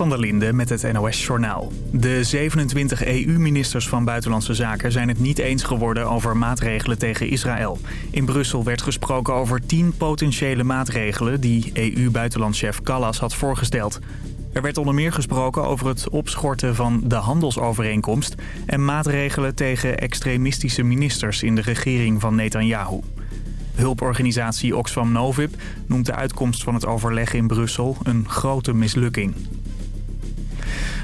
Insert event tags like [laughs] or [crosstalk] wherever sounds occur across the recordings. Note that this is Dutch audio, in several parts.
van der Linde met het NOS-journaal. De 27 EU-ministers van Buitenlandse Zaken zijn het niet eens geworden over maatregelen tegen Israël. In Brussel werd gesproken over 10 potentiële maatregelen die EU-buitenlandchef Callas had voorgesteld. Er werd onder meer gesproken over het opschorten van de handelsovereenkomst... en maatregelen tegen extremistische ministers in de regering van Netanyahu. Hulporganisatie Oxfam Novib noemt de uitkomst van het overleg in Brussel een grote mislukking.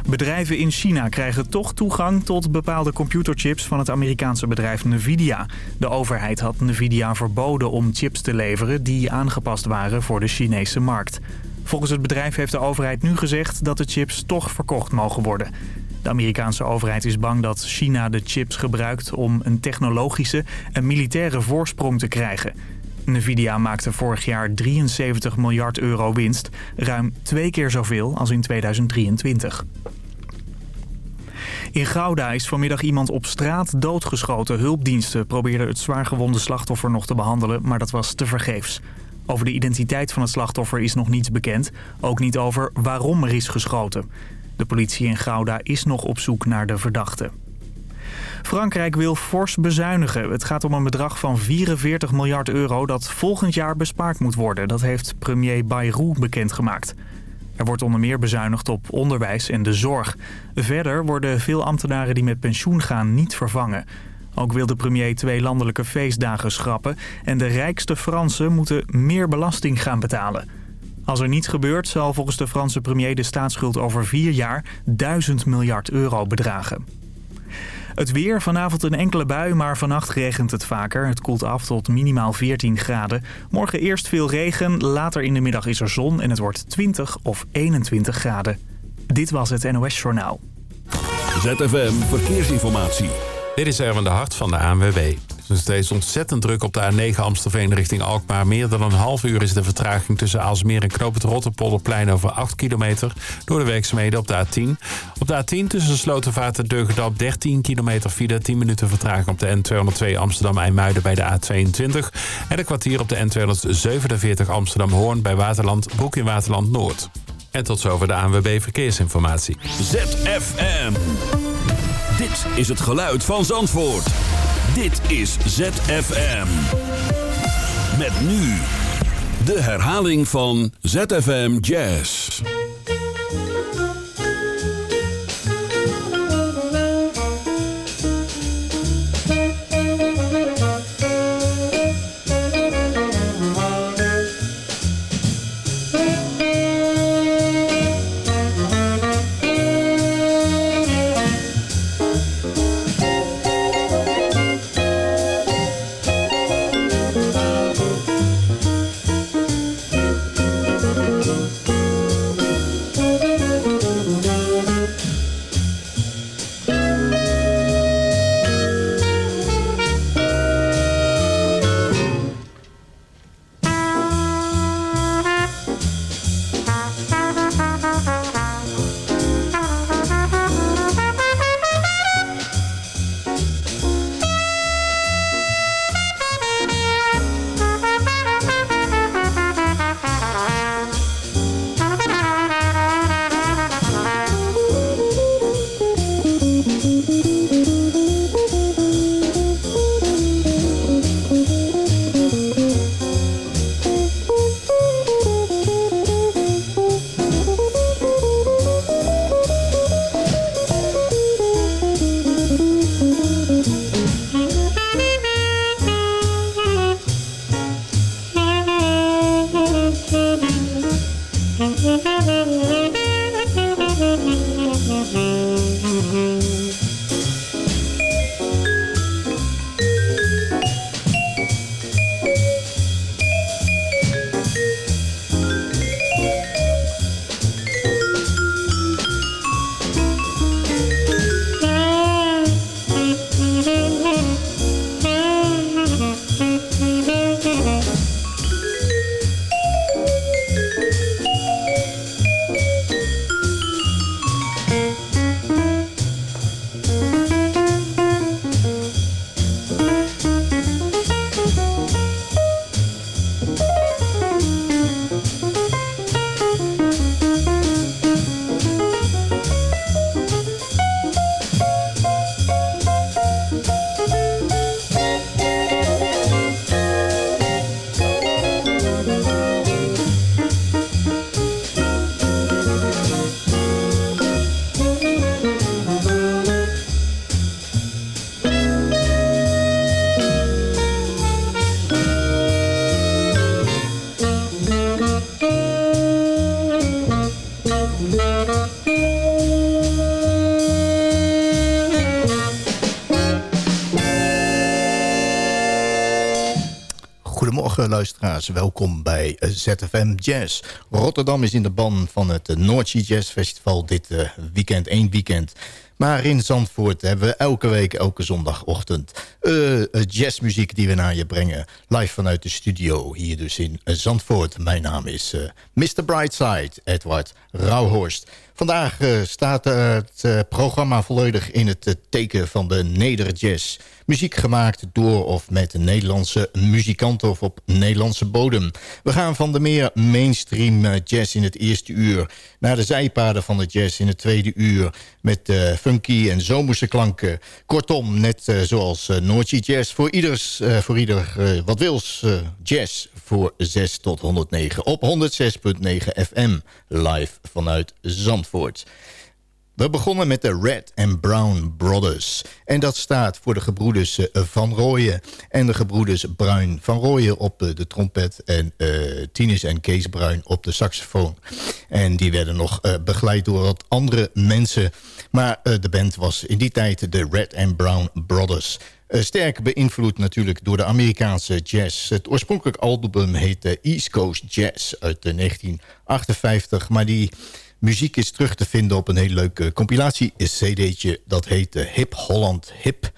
Bedrijven in China krijgen toch toegang tot bepaalde computerchips van het Amerikaanse bedrijf Nvidia. De overheid had Nvidia verboden om chips te leveren die aangepast waren voor de Chinese markt. Volgens het bedrijf heeft de overheid nu gezegd dat de chips toch verkocht mogen worden. De Amerikaanse overheid is bang dat China de chips gebruikt om een technologische en militaire voorsprong te krijgen. Nvidia maakte vorig jaar 73 miljard euro winst, ruim twee keer zoveel als in 2023. In Gouda is vanmiddag iemand op straat doodgeschoten. Hulpdiensten probeerden het zwaargewonde slachtoffer nog te behandelen, maar dat was tevergeefs. Over de identiteit van het slachtoffer is nog niets bekend. Ook niet over waarom er is geschoten. De politie in Gouda is nog op zoek naar de verdachte. Frankrijk wil fors bezuinigen. Het gaat om een bedrag van 44 miljard euro dat volgend jaar bespaard moet worden. Dat heeft premier Bayrou bekendgemaakt. Er wordt onder meer bezuinigd op onderwijs en de zorg. Verder worden veel ambtenaren die met pensioen gaan niet vervangen. Ook wil de premier twee landelijke feestdagen schrappen... en de rijkste Fransen moeten meer belasting gaan betalen. Als er niets gebeurt zal volgens de Franse premier de staatsschuld over vier jaar 1000 miljard euro bedragen. Het weer, vanavond een enkele bui, maar vannacht regent het vaker. Het koelt af tot minimaal 14 graden. Morgen eerst veel regen, later in de middag is er zon en het wordt 20 of 21 graden. Dit was het NOS Journaal. ZFM Verkeersinformatie. Dit is Erwin de Hart van de ANWB. Het is steeds ontzettend druk op de A9 Amstelveen richting Alkmaar. Meer dan een half uur is de vertraging tussen Aalsmeer en Knoop het Rotterpolderplein over 8 kilometer... door de werkzaamheden op de A10. Op de A10 tussen Slotenvaart en Deugedap 13 kilometer file... 10 minuten vertraging op de N202 Amsterdam-IJmuiden bij de A22... en een kwartier op de N247 Amsterdam-Hoorn bij Waterland Broek in Waterland Noord. En tot zover de ANWB Verkeersinformatie. ZFM. Dit is het geluid van Zandvoort. Dit is ZFM. Met nu de herhaling van ZFM Jazz. Goedemorgen luisteraars, welkom bij ZFM Jazz. Rotterdam is in de ban van het Noordzee Jazz Festival dit eh, weekend, één weekend. Maar in Zandvoort hebben we elke week, elke zondagochtend... Uh, jazzmuziek die we naar je brengen. Live vanuit de studio, hier dus in Zandvoort. Mijn naam is Mr. Brightside, Edward Rauhorst. Vandaag staat het programma volledig in het teken van de nederjazz... Muziek gemaakt door of met Nederlandse muzikanten of op Nederlandse bodem. We gaan van de meer mainstream eh, jazz in het eerste uur... naar de zijpaden van de jazz in het tweede uur... met funky en zomerse klanken. Kortom, net uh, zoals uh, Noordje Jazz. Voor, ieders, voor ieder wat wils jazz voor 6 tot 109 op 106.9 FM live vanuit Zandvoort. We begonnen met de Red and Brown Brothers. En dat staat voor de gebroeders eh, Van Rooyen en de gebroeders Bruin. Van Rooyen op eh, de trompet en uh, Tinus en Kees Bruin op de saxofoon. En die werden nog uh, begeleid door wat andere mensen. Maar de band was in die tijd de Red and Brown Brothers. Sterk beïnvloed natuurlijk door de Amerikaanse jazz. Het oorspronkelijk album heette East Coast Jazz uit 1958. Maar die Muziek is terug te vinden op een hele leuke compilatie-cd'tje. Dat heet Hip Holland Hip.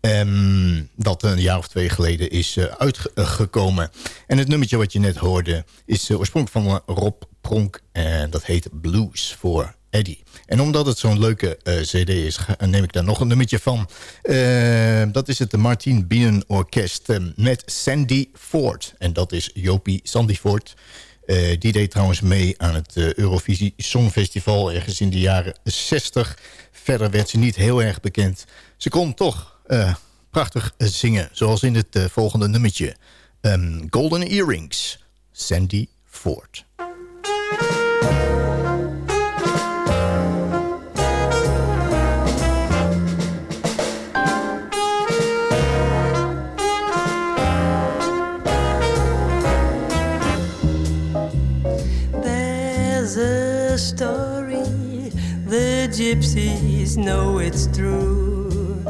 Um, dat een jaar of twee geleden is uh, uitgekomen. En het nummertje wat je net hoorde is oorspronkelijk van Rob Pronk. En dat heet Blues voor Eddie. En omdat het zo'n leuke cd is, neem ik daar nog een nummertje van. Ehm, dat is het Martin Bienen Orkest met Sandy Ford. En dat is Jopie Sandy Ford... Uh, die deed trouwens mee aan het uh, Eurovisie Songfestival ergens in de jaren 60. Verder werd ze niet heel erg bekend. Ze kon toch uh, prachtig zingen, zoals in het volgende nummertje. Um, Golden Earrings, Sandy Ford. Gypsies know it's true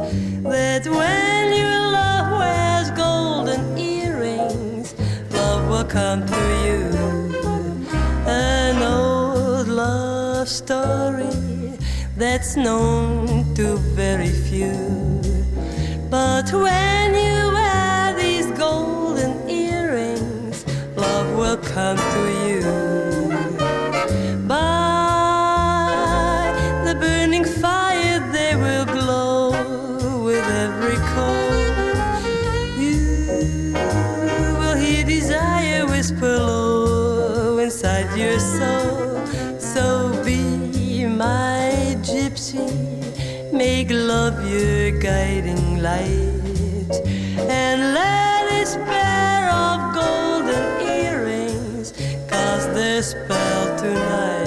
that when your love wears golden earrings, love will come to you. An old love story that's known to very few. But when you wear these golden earrings, love will come to you. Light and let this pair of golden earrings cast their spell tonight.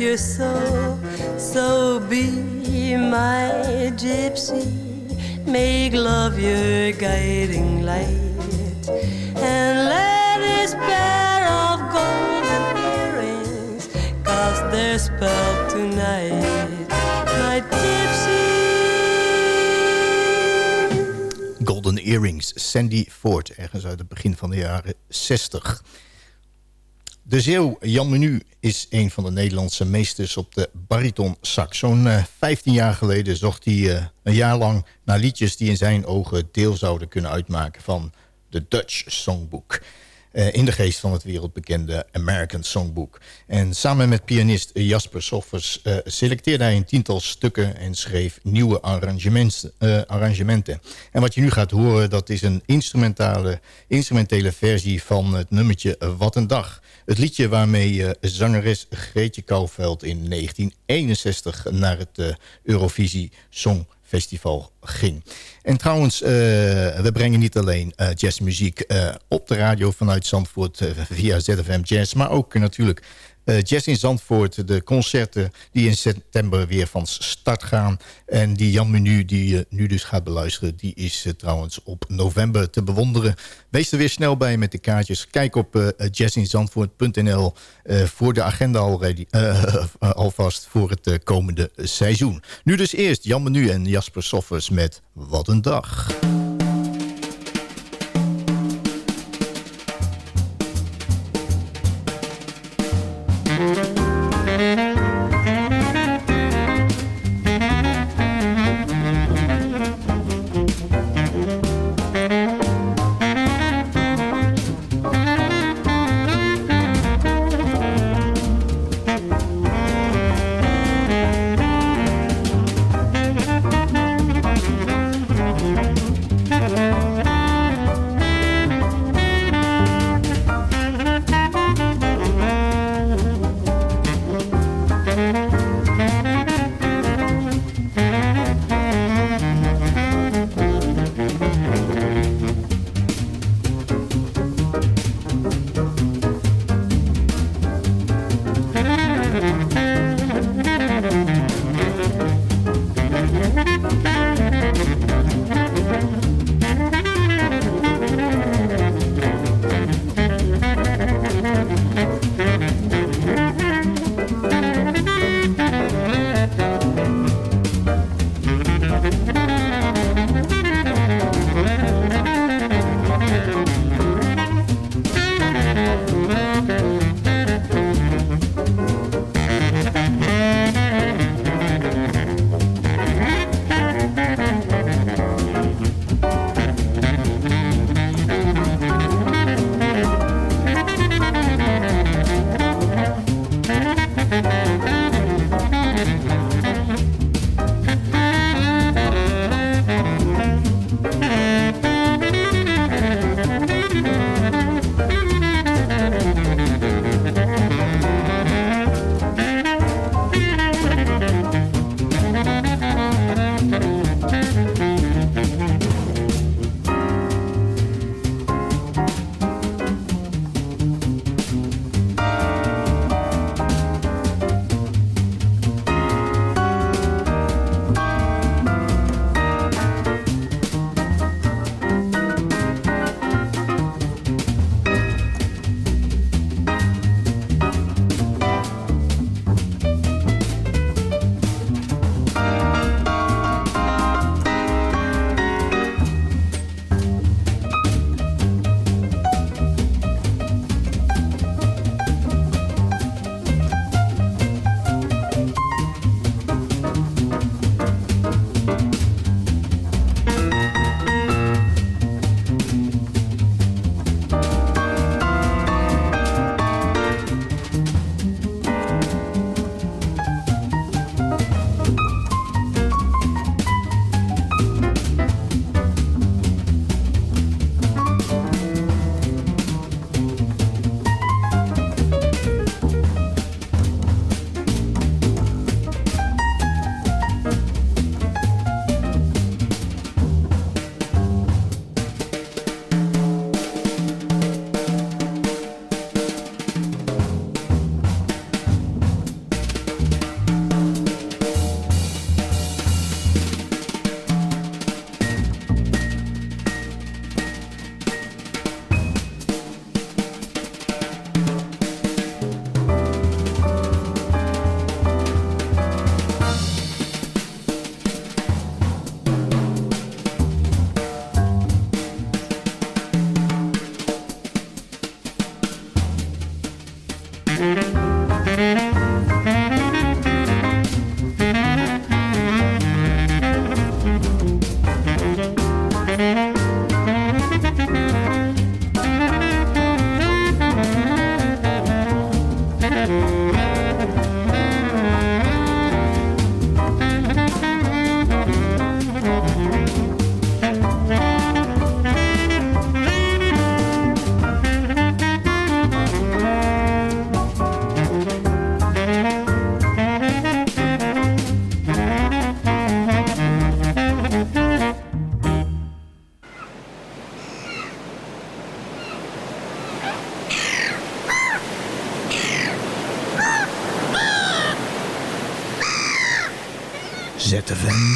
Your soul. So be my gypsy, make love your guiding light, and let this pair of golden earrings cast their spell tonight. My gypsy. Golden Earrings, Sandy Ford, ergens uit het begin van de jaren 60. De Zeeuw Jan Menu is een van de Nederlandse meesters op de bariton sax. Zo'n uh, eh, 15 jaar geleden zocht hij uh, een jaar lang naar liedjes... die in zijn ogen deel zouden kunnen uitmaken van de Dutch Songbook. Uh, in de geest van het wereldbekende American Songbook. En samen met pianist Jasper Soffers uh, selecteerde hij een tiental stukken... en schreef nieuwe arrangementen, uh, arrangementen. En wat je nu gaat horen, dat is een instrumentale, instrumentele versie van het nummertje Wat een Dag... Het liedje waarmee zangeres Greetje Kouwveld in 1961 naar het Eurovisie Songfestival ging. En trouwens, uh, we brengen niet alleen jazzmuziek op de radio vanuit Zandvoort via ZFM Jazz... maar ook natuurlijk uh, Jazz in Zandvoort, de concerten die in september weer van start gaan. En die Jan Menu die je nu dus gaat beluisteren, die is uh, trouwens op november te bewonderen. Wees er weer snel bij met de kaartjes. Kijk op uh, voor de agenda already, [laughs] alvast voor het komende seizoen. Nu dus eerst Jan Menu en Jasper Soffers met Wat een Dag.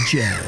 ZFM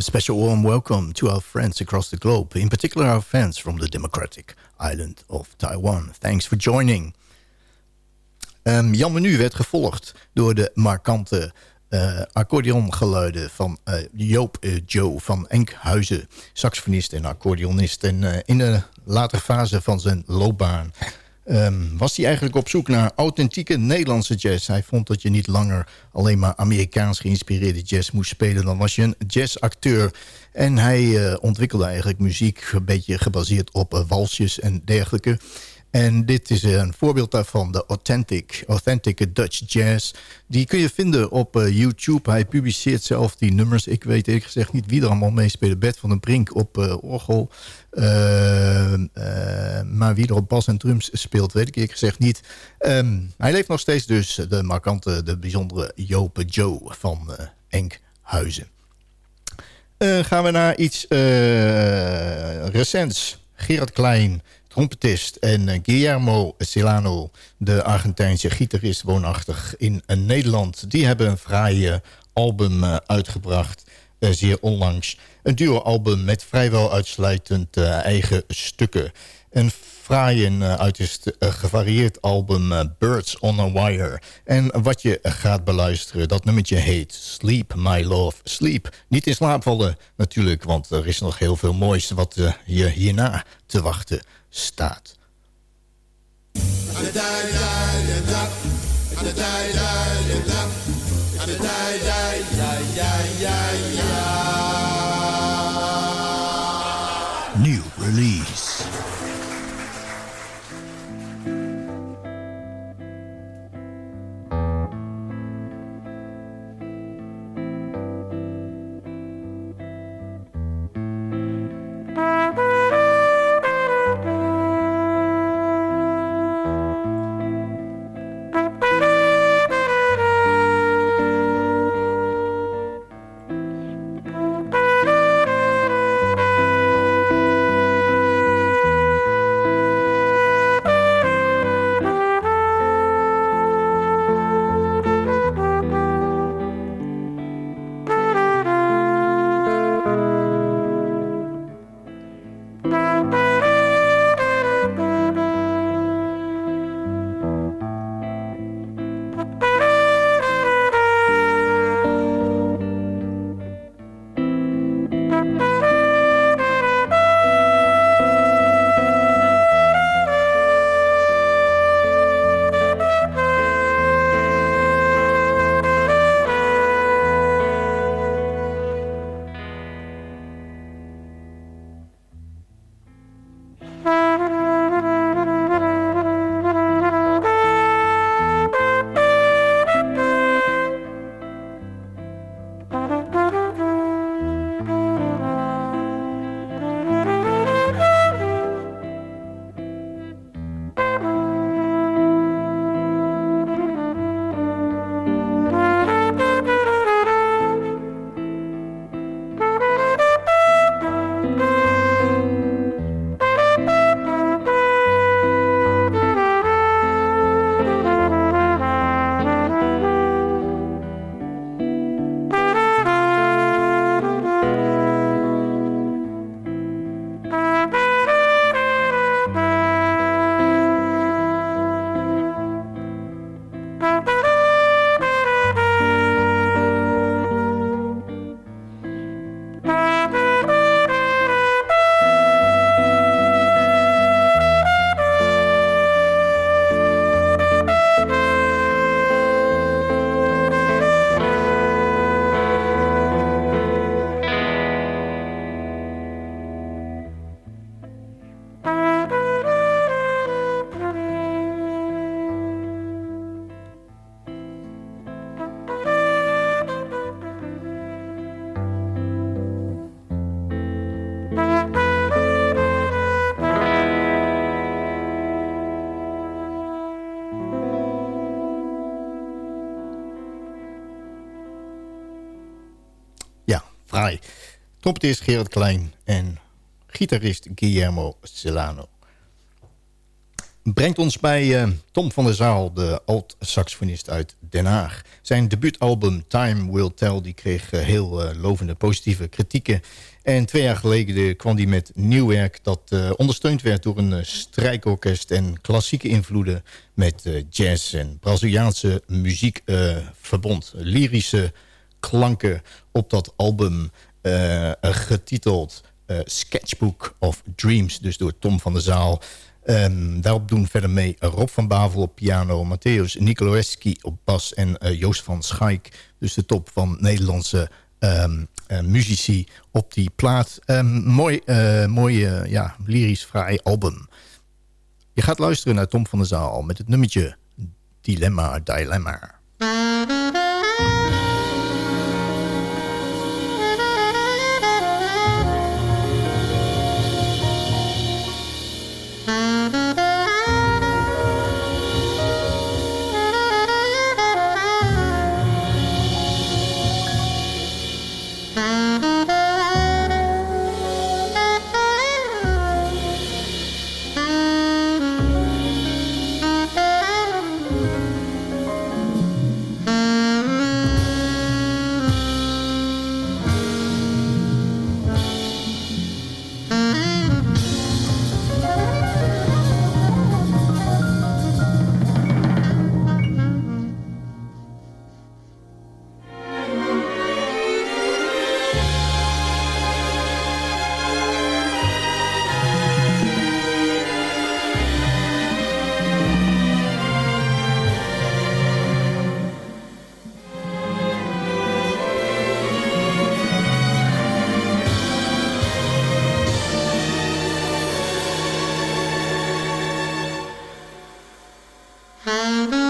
Jazz. special warm welcome to our friends across the globe, in particular our fans from the democratic island of Taiwan. Thanks for joining. Um, Jan Menu werd gevolgd door de markante uh, accordeongeluiden van uh, Joop uh, Joe van Enkhuizen, saxofonist en accordeonist. En in de latere fase van zijn loopbaan Um, was hij eigenlijk op zoek naar authentieke Nederlandse jazz. Hij vond dat je niet langer alleen maar Amerikaans geïnspireerde jazz moest spelen. Dan was je een jazzacteur. En hij uh, ontwikkelde eigenlijk muziek een beetje gebaseerd op uh, walsjes en dergelijke. En dit is een voorbeeld daarvan, de Authentic, Authentic Dutch Jazz. Die kun je vinden op uh, YouTube. Hij publiceert zelf die nummers. Ik weet eerlijk gezegd niet wie er allemaal meespeelt. Bert van den Brink op uh, orgel. Uh, maar wie er op bas en drums speelt, weet ik eerlijk gezegd niet. Um, hij leeft nog steeds dus, de markante, de bijzondere Jope Joe van Enkhuizen. gaan we naar iets recents. Gerard Klein trompetist. En uh, Guillermo Celano, de Argentijnse gitarist woonachtig in uh, Nederland... die hebben een fraaie album uh, uitgebracht, zeer onlangs. Een duo-album met vrijwel uitsluitend eigen stukken. Een fraai en uiterst gevarieerd album Birds on a Wire. En wat je gaat beluisteren, dat nummertje heet Sleep My Love Sleep. Niet in slaap vallen natuurlijk, want er is nog heel veel moois wat je hierna te wachten staat. New release. Trompetist Gerard Klein en gitarist Guillermo Celano. Brengt ons bij uh, Tom van der Zaal, de alt-saxofonist uit Den Haag. Zijn debuutalbum Time Will Tell die kreeg uh, heel uh, lovende positieve kritieken. En twee jaar geleden kwam hij met nieuw werk dat ondersteund werd door een strijkorkest en klassieke invloeden met jazz en Braziliaanse muziek verbond. Lyrische klanken op dat album getiteld uh, Sketchbook of Dreams. Dus door Tom van der Zaal. Um, daarop doen verder mee Rob van Bavel op piano... Matthäus Nicoloeski op bas en uh, Joost van Schaik. Dus de top van Nederlandse um, muzici op die plaat. Um, mooi, mooi ja, lyrisch fraai album. Je gaat luisteren naar Tom van der Zaal met het nummertje Dilemma Dilemma. Mm-hmm.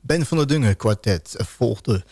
Ben van der Dungen kwartet volgde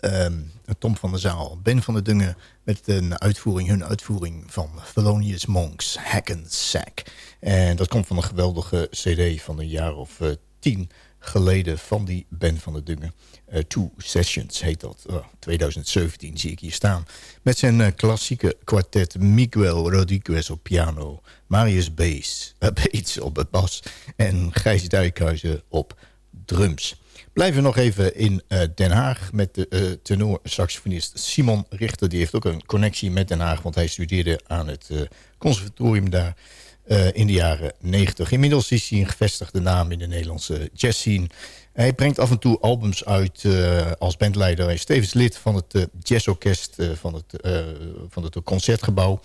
um, Tom van der Zaal. Ben van der Dungen met een uitvoering, hun uitvoering van Thelonious Monks, Hack and Sack. En dat komt van een geweldige cd van een jaar of uh, tien geleden van die Ben van der Dungen. Uh, Two Sessions heet dat. Uh, 2017 zie ik hier staan. Met zijn uh, klassieke kwartet Miguel Rodriguez op piano. Marius Bees, [laughs] Beets op het bas. En Gijs Dijkhuizen op drums. Blijven nog even in uh, Den Haag met de uh, tenor-saxofonist Simon Richter. Die heeft ook een connectie met Den Haag, want hij studeerde aan het uh, conservatorium daar in de jaren 90. Inmiddels is hij een gevestigde naam in de Nederlandse jazzscene. Hij brengt af en toe albums uit als bandleider. Hij is tevens lid van het jazzorkest van, het, van het Concertgebouw.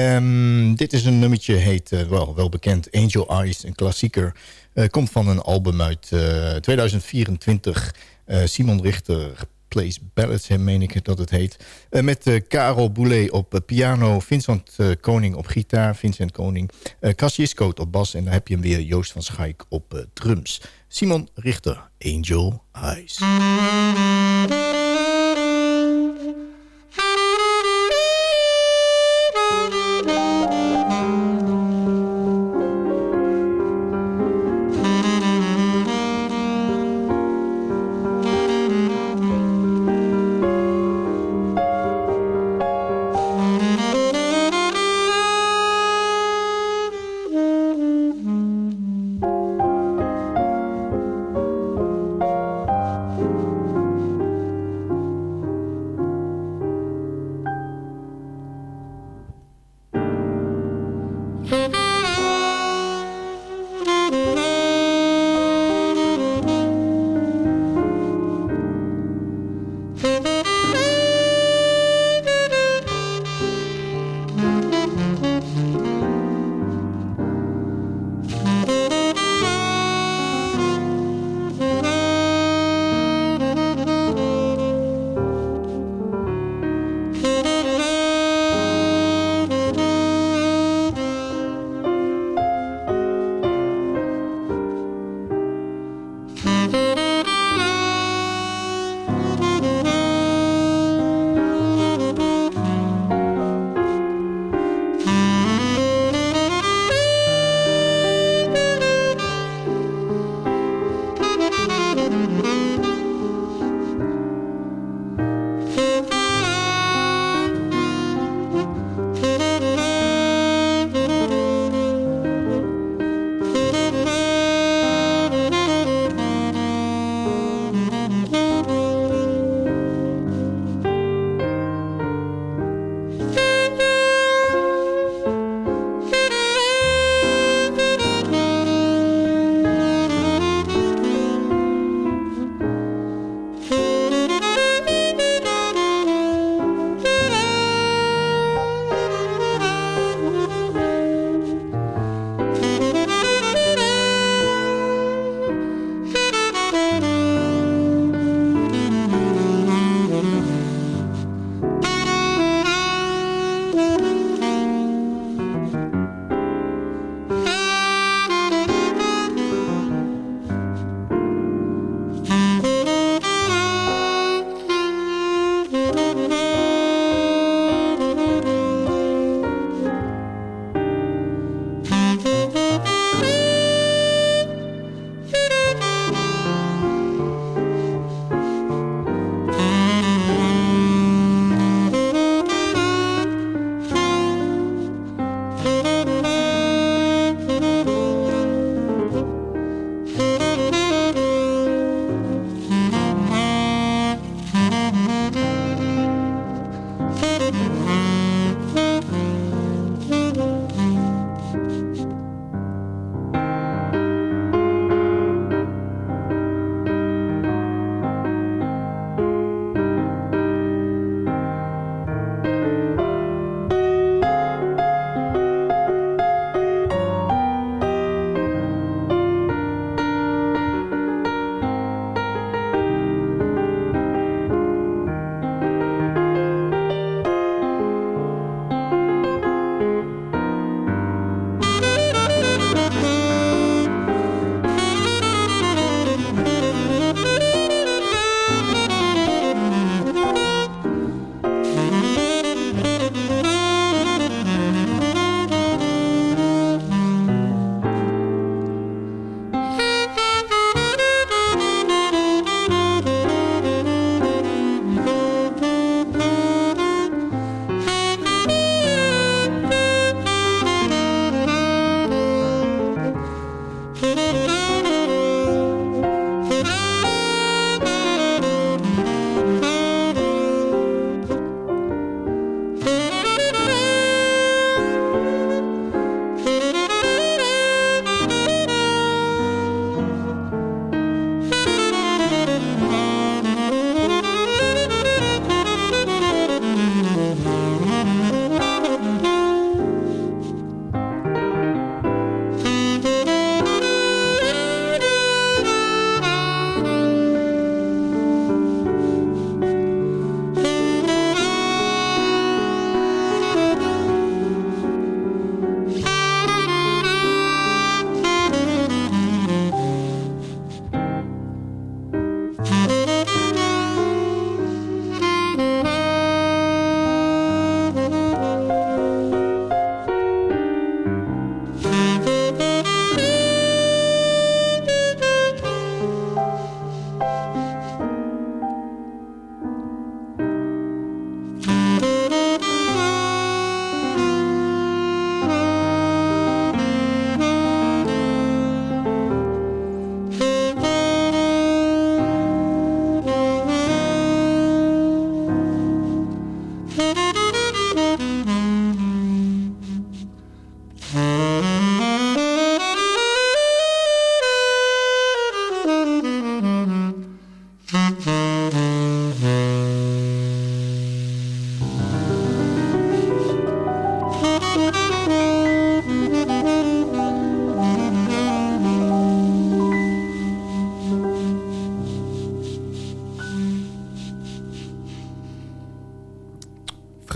Um, dit is een nummertje, heet wel, wel bekend Angel Eyes, een klassieker... Uh, komt van een album uit uh, 2024. Uh, Simon Richter Plays Ballads, meen ik dat het heet. Met Karel Boulet op piano, Vincent Koning op gitaar, Vincent Koning. Cassius Coat op bas en dan heb je hem weer Joost van Schaik op drums. Simon Richter, Angel Eyes.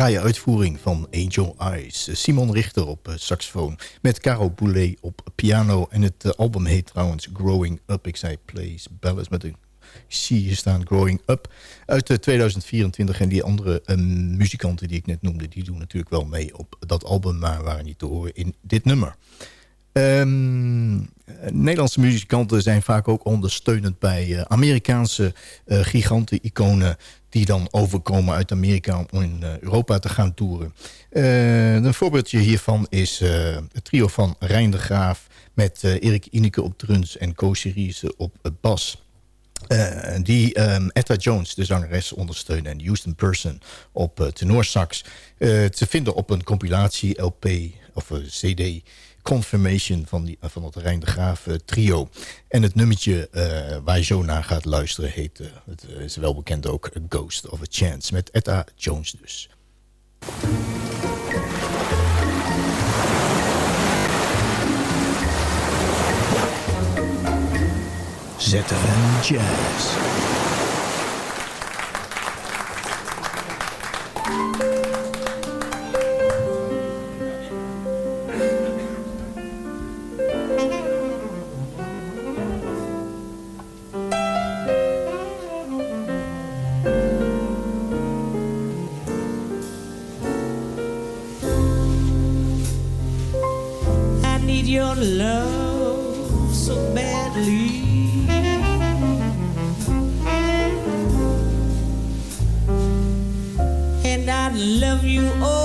Vrije uitvoering van Angel Eyes. Simon Richter op eh, saxofoon. Met Caro Boulet op piano. En het eh, album heet trouwens Growing Up. Ik zei Plays Ballads met een zie hier staan Growing Up uit 2024. En die andere muzikanten die ik net noemde... die doen natuurlijk wel mee op dat album... maar waren niet te horen in dit nummer. Um, Nederlandse muzikanten zijn vaak ook ondersteunend bij uh, Amerikaanse uh, giganten, iconen die dan overkomen uit Amerika om in Europa te gaan toeren. een voorbeeldje hiervan is het trio van Rijn de Graaf met Erik Ineke op drums en Co Cerise op bas. Die um, Etta Jones, de zangeres, ondersteunen en Houston Person op tenorsax. te vinden op een compilatie LP of CD Confirmation van, die, van het Rijn de Graaf uh, trio. En het nummertje uh, waar je zo naar gaat luisteren heet, uh, het is wel bekend ook, A Ghost of a Chance. Met Etta Jones dus. ZFM Jazz. love you all.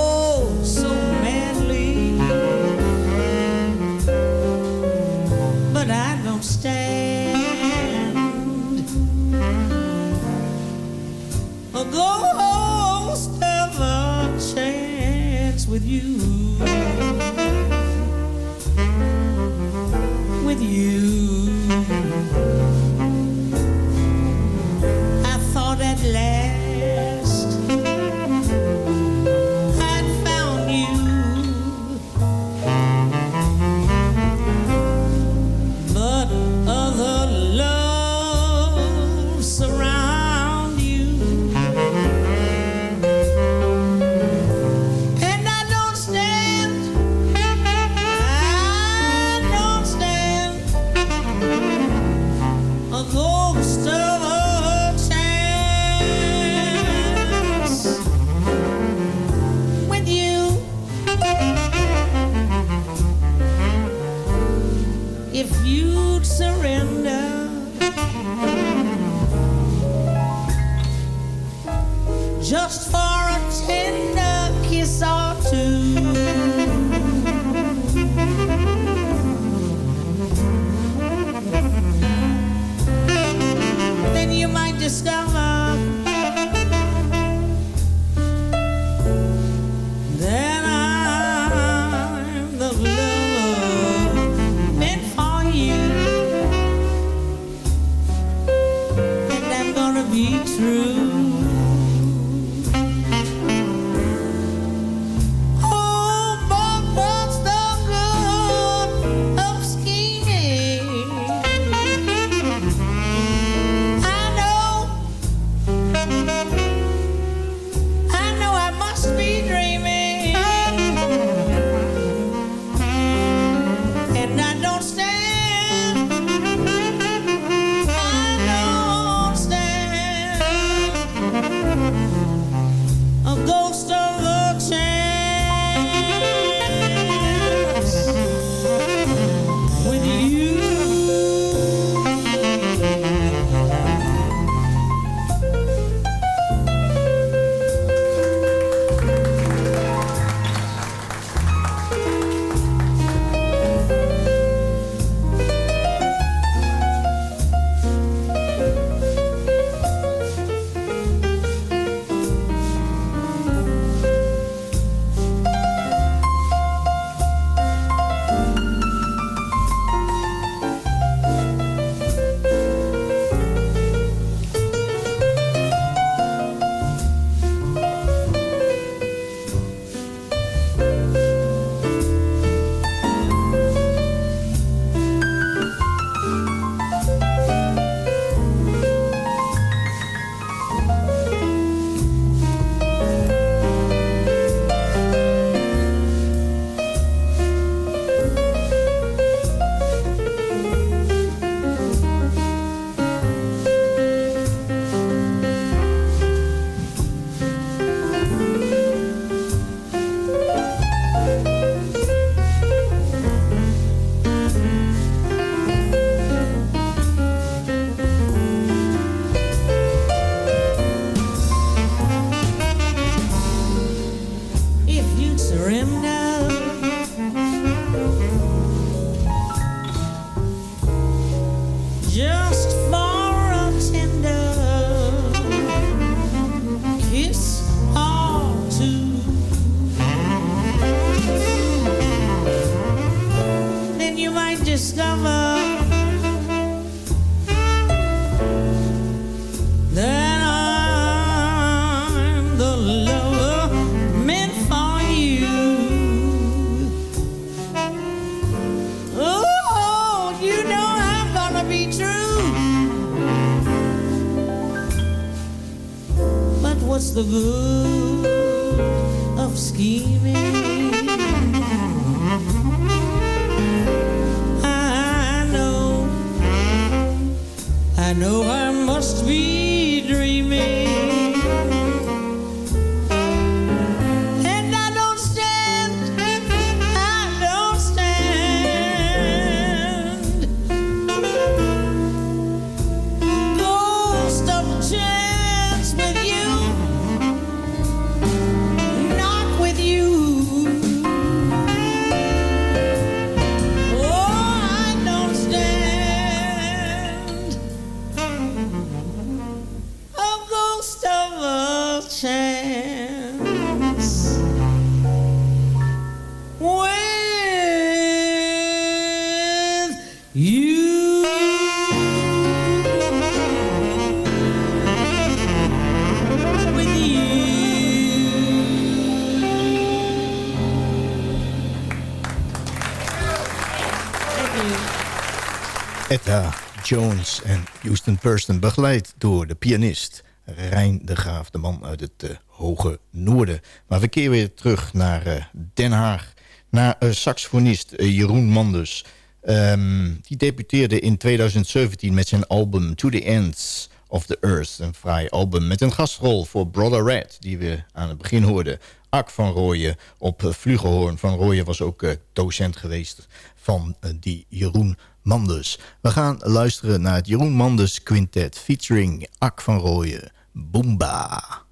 Etta Jones en Houston Thurston, begeleid door de pianist Rijn de Graaf, de man uit het eh, hoge noorden. Maar we keren weer terug naar eh, Den Haag, naar eh, saxofonist Jeroen Mandus. Ehm, die debuteerde in 2017 met zijn album To the Ends of the Earth. Een fraai album met een gastrol voor Brother Red, die we aan het begin hoorden. Ak van Rooyen op uh, Vlugelhoorn. Van Rooyen was ook eh, docent geweest van eh, die Jeroen Mandus. We gaan luisteren naar het Jeroen Mandus Quintet featuring Ak van Rooyen. Boomba.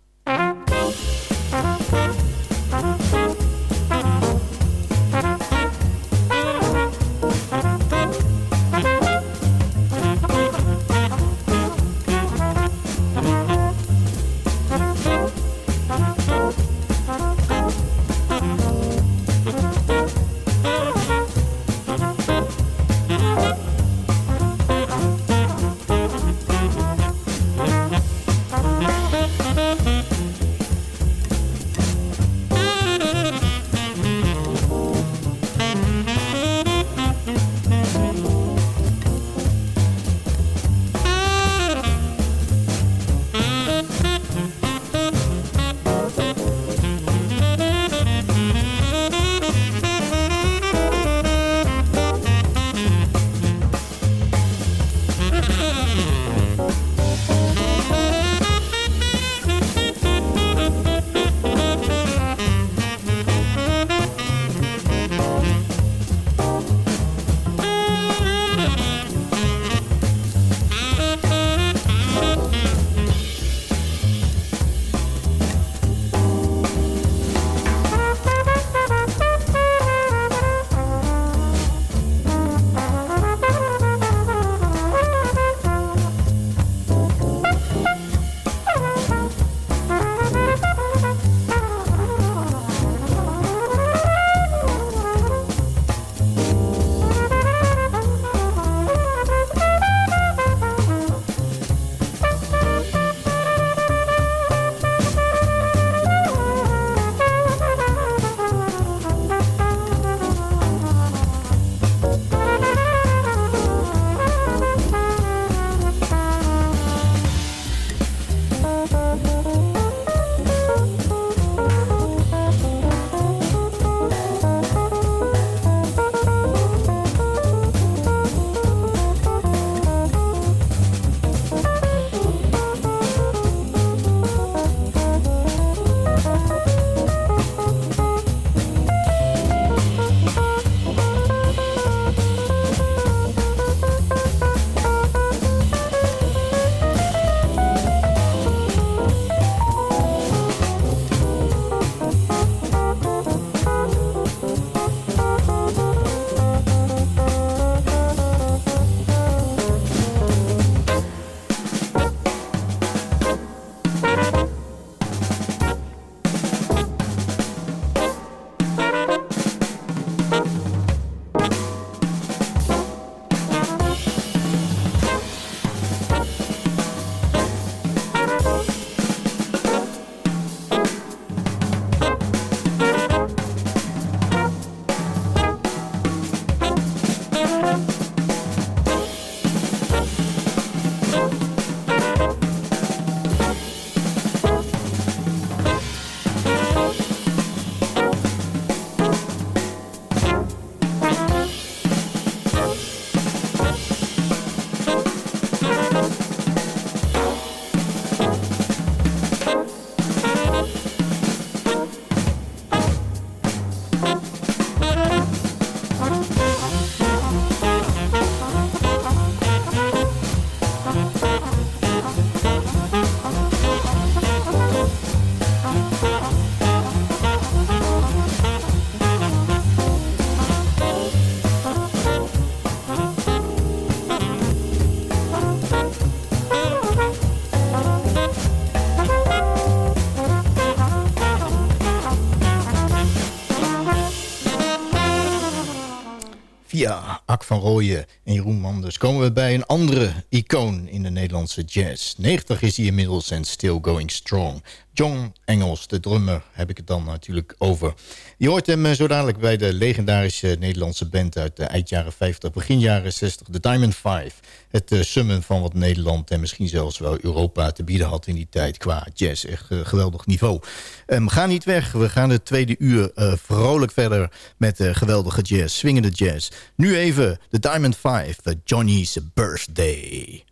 Van Rooyen en Jeroen Manders komen we bij een andere icoon in de Nederlandse jazz. 90 is hij inmiddels en still going strong. John Engels, de drummer, heb ik het dan natuurlijk over. Je hoort hem eh, zo dadelijk bij de legendarische Nederlandse band... uit de eind jaren 50, begin jaren 60, de Diamond Five. Het uh, summen van wat Nederland en misschien zelfs wel Europa te bieden had in die tijd... qua jazz, echt uh, geweldig niveau. Um, ga niet weg, we gaan het tweede uur vrolijk verder... met geweldige jazz, swingende jazz. Nu even de Diamond Five, Johnny's Birthday.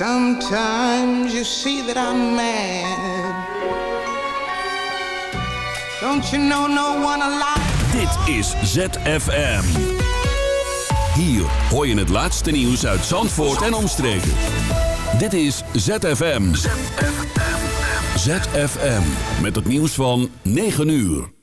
Sometimes you see that I'm mad, don't you know no one alive? Dit is ZFM. Hier hoor je het laatste nieuws uit Zandvoort en omstreken. Dit is ZFM. ZFM. Met het nieuws van 9 uur.